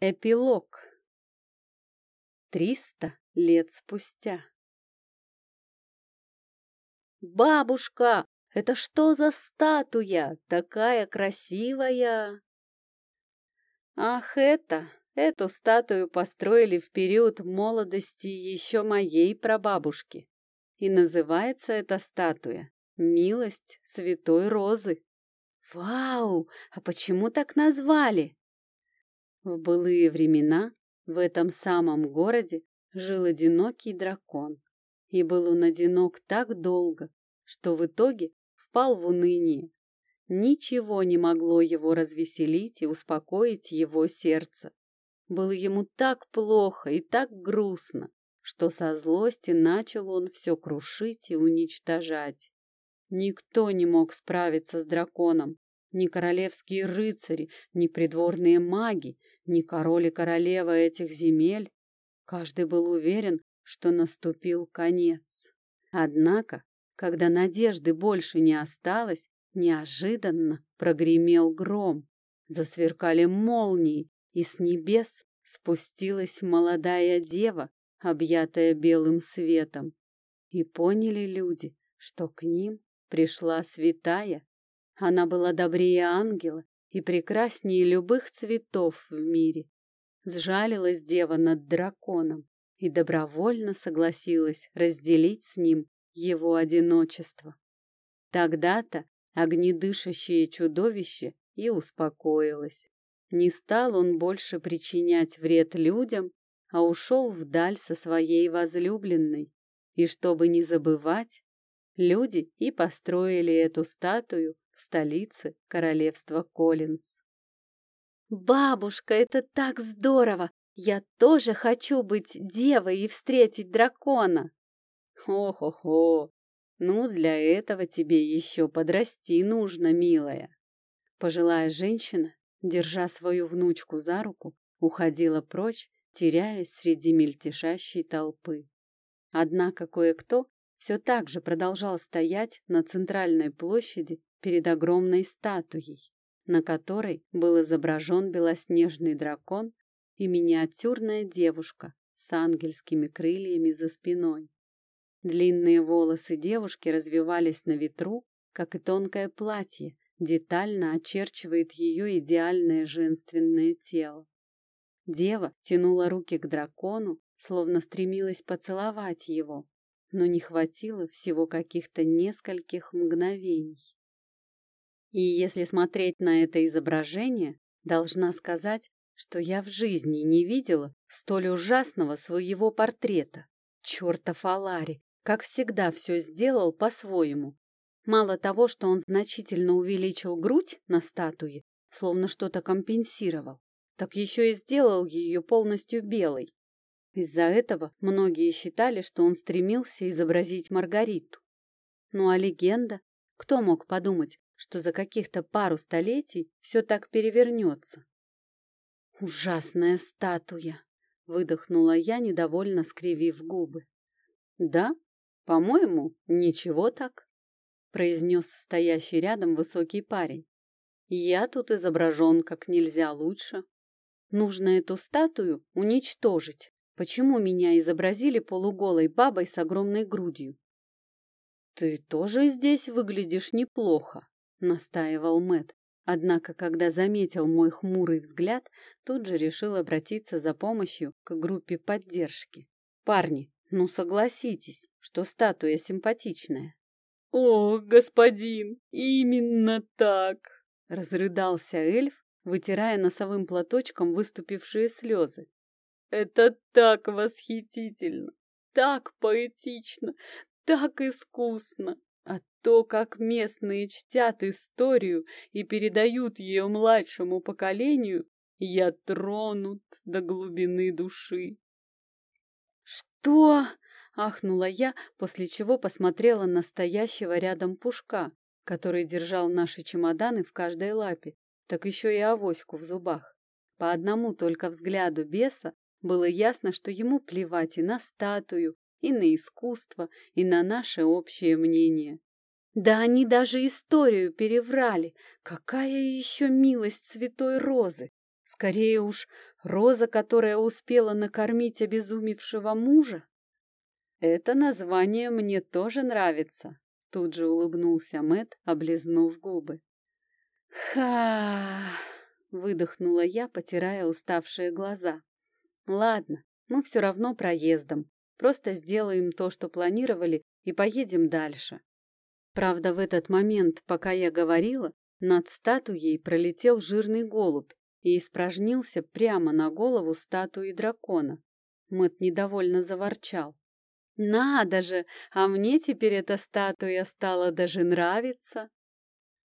Эпилог. Триста лет спустя. «Бабушка, это что за статуя? Такая красивая!» «Ах, это! Эту статую построили в период молодости еще моей прабабушки. И называется эта статуя «Милость Святой Розы». «Вау! А почему так назвали?» В былые времена в этом самом городе жил одинокий дракон. И был он одинок так долго, что в итоге впал в уныние. Ничего не могло его развеселить и успокоить его сердце. Было ему так плохо и так грустно, что со злости начал он все крушить и уничтожать. Никто не мог справиться с драконом, ни королевские рыцари, ни придворные маги, ни король и королева этих земель. Каждый был уверен, что наступил конец. Однако, когда надежды больше не осталось, неожиданно прогремел гром, засверкали молнии, и с небес спустилась молодая дева, объятая белым светом. И поняли люди, что к ним пришла святая. Она была добрее ангела и прекраснее любых цветов в мире. Сжалилась дева над драконом и добровольно согласилась разделить с ним его одиночество. Тогда-то огнедышащее чудовище и успокоилось. Не стал он больше причинять вред людям, а ушел вдаль со своей возлюбленной. И чтобы не забывать, люди и построили эту статую в столице королевства Коллинз. «Бабушка, это так здорово! Я тоже хочу быть девой и встретить дракона!» «Хо-хо-хо! Ну, для этого тебе еще подрасти нужно, милая!» Пожилая женщина, держа свою внучку за руку, уходила прочь, теряясь среди мельтешащей толпы. Однако кое-кто все так же продолжал стоять на центральной площади перед огромной статуей, на которой был изображен белоснежный дракон и миниатюрная девушка с ангельскими крыльями за спиной. Длинные волосы девушки развивались на ветру, как и тонкое платье, детально очерчивает ее идеальное женственное тело. Дева тянула руки к дракону, словно стремилась поцеловать его, но не хватило всего каких-то нескольких мгновений. И если смотреть на это изображение, должна сказать, что я в жизни не видела столь ужасного своего портрета. Чертов Алари, как всегда, все сделал по-своему. Мало того, что он значительно увеличил грудь на статуе, словно что-то компенсировал, так еще и сделал ее полностью белой. Из-за этого многие считали, что он стремился изобразить Маргариту. Ну а легенда? Кто мог подумать, что за каких-то пару столетий все так перевернется. «Ужасная статуя!» — выдохнула я, недовольно скривив губы. «Да, по-моему, ничего так», — произнес стоящий рядом высокий парень. «Я тут изображен как нельзя лучше. Нужно эту статую уничтожить. Почему меня изобразили полуголой бабой с огромной грудью?» «Ты тоже здесь выглядишь неплохо», — настаивал Мэт. Однако, когда заметил мой хмурый взгляд, тут же решил обратиться за помощью к группе поддержки. «Парни, ну согласитесь, что статуя симпатичная». «О, господин, именно так!» — разрыдался эльф, вытирая носовым платочком выступившие слезы. «Это так восхитительно, так поэтично, так искусно! То, как местные чтят историю и передают ее младшему поколению, я тронут до глубины души. «Что?» — ахнула я, после чего посмотрела на стоящего рядом пушка, который держал наши чемоданы в каждой лапе, так еще и авоську в зубах. По одному только взгляду беса было ясно, что ему плевать и на статую, и на искусство, и на наше общее мнение. Да они даже историю переврали. Какая еще милость святой розы! Скорее уж, роза, которая успела накормить обезумевшего мужа? Это название мне тоже нравится, тут же улыбнулся Мэт, облизнув губы. Ха! выдохнула я, потирая уставшие глаза. Ладно, мы все равно проездом. Просто сделаем то, что планировали, и поедем дальше. Правда, в этот момент, пока я говорила, над статуей пролетел жирный голубь и испражнился прямо на голову статуи дракона. Мэт недовольно заворчал. «Надо же! А мне теперь эта статуя стала даже нравиться!»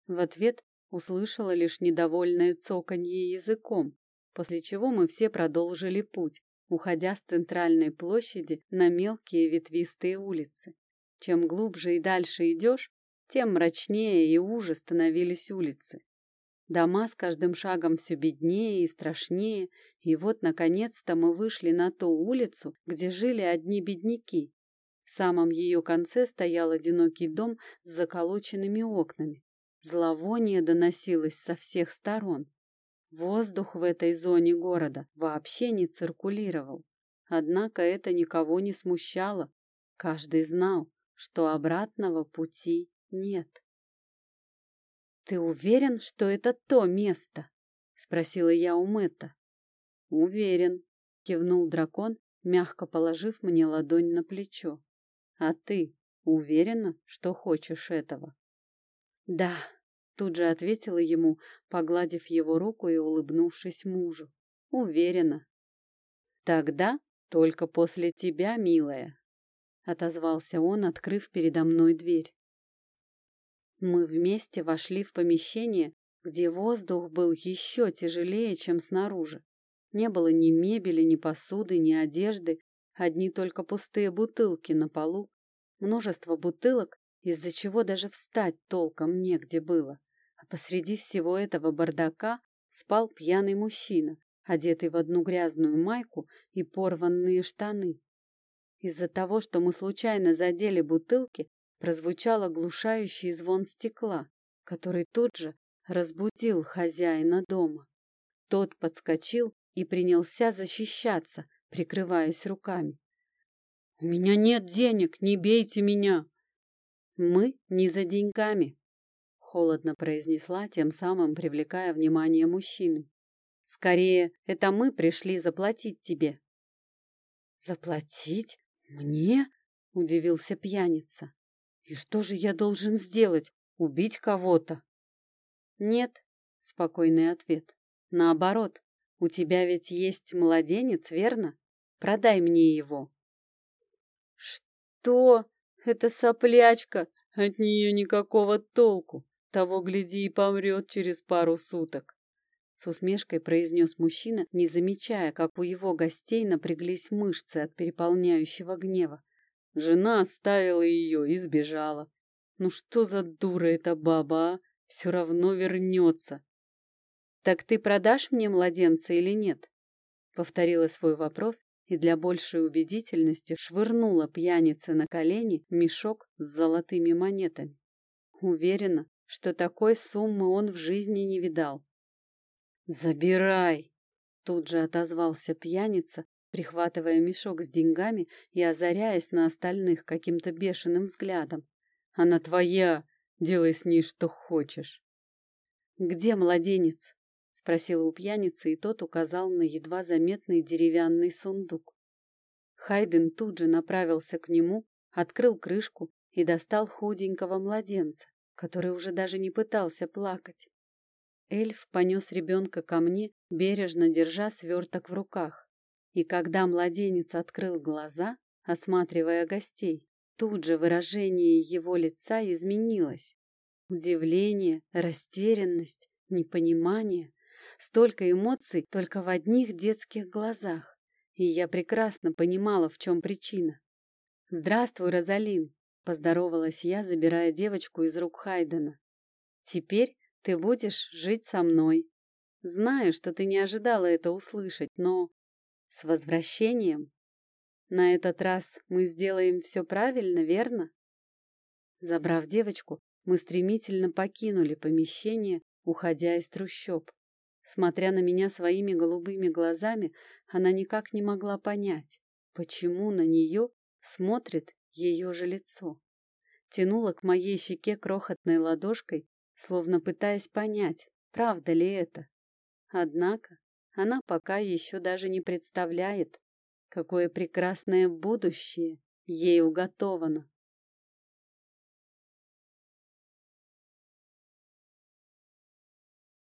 В ответ услышала лишь недовольное цоканье языком, после чего мы все продолжили путь, уходя с центральной площади на мелкие ветвистые улицы. Чем глубже и дальше идешь, тем мрачнее и уже становились улицы. Дома с каждым шагом все беднее и страшнее, и вот, наконец-то, мы вышли на ту улицу, где жили одни бедняки. В самом ее конце стоял одинокий дом с заколоченными окнами. Зловоние доносилось со всех сторон. Воздух в этой зоне города вообще не циркулировал. Однако это никого не смущало. Каждый знал, что обратного пути нет. «Ты уверен, что это то место?» — спросила я у Мэтта. «Уверен», — кивнул дракон, мягко положив мне ладонь на плечо. «А ты уверена, что хочешь этого?» «Да», — тут же ответила ему, погладив его руку и улыбнувшись мужу. «Уверена». «Тогда только после тебя, милая», — отозвался он, открыв передо мной дверь. Мы вместе вошли в помещение, где воздух был еще тяжелее, чем снаружи. Не было ни мебели, ни посуды, ни одежды, одни только пустые бутылки на полу. Множество бутылок из-за чего даже встать толком негде было. А посреди всего этого бардака спал пьяный мужчина, одетый в одну грязную майку и порванные штаны. Из-за того, что мы случайно задели бутылки, прозвучал оглушающий звон стекла, который тут же разбудил хозяина дома. Тот подскочил и принялся защищаться, прикрываясь руками. «У меня нет денег, не бейте меня!» «Мы не за деньгами», — холодно произнесла, тем самым привлекая внимание мужчины. «Скорее, это мы пришли заплатить тебе». «Заплатить? Мне?» — удивился пьяница. «И что же я должен сделать? Убить кого-то?» «Нет», — спокойный ответ. «Наоборот, у тебя ведь есть младенец, верно? Продай мне его». «Что?» Это соплячка, от нее никакого толку. Того, гляди, и помрет через пару суток. С усмешкой произнес мужчина, не замечая, как у его гостей напряглись мышцы от переполняющего гнева. Жена оставила ее и сбежала. Ну что за дура эта баба, а? Все равно вернется. «Так ты продашь мне младенца или нет?» Повторила свой вопрос, и для большей убедительности швырнула пьянице на колени мешок с золотыми монетами. Уверена, что такой суммы он в жизни не видал. «Забирай!» — тут же отозвался пьяница, прихватывая мешок с деньгами и озаряясь на остальных каким-то бешеным взглядом. «Она твоя! Делай с ней что хочешь!» «Где младенец?» спросила у пьяницы, и тот указал на едва заметный деревянный сундук. Хайден тут же направился к нему, открыл крышку и достал худенького младенца, который уже даже не пытался плакать. Эльф понес ребенка ко мне, бережно держа сверток в руках. И когда младенец открыл глаза, осматривая гостей, тут же выражение его лица изменилось. Удивление, растерянность, непонимание Столько эмоций только в одних детских глазах. И я прекрасно понимала, в чем причина. «Здравствуй, Розалин!» — поздоровалась я, забирая девочку из рук Хайдена. «Теперь ты будешь жить со мной. Знаю, что ты не ожидала это услышать, но... С возвращением! На этот раз мы сделаем все правильно, верно?» Забрав девочку, мы стремительно покинули помещение, уходя из трущоб. Смотря на меня своими голубыми глазами, она никак не могла понять, почему на нее смотрит ее же лицо. Тянула к моей щеке крохотной ладошкой, словно пытаясь понять, правда ли это. Однако она пока еще даже не представляет, какое прекрасное будущее ей уготовано.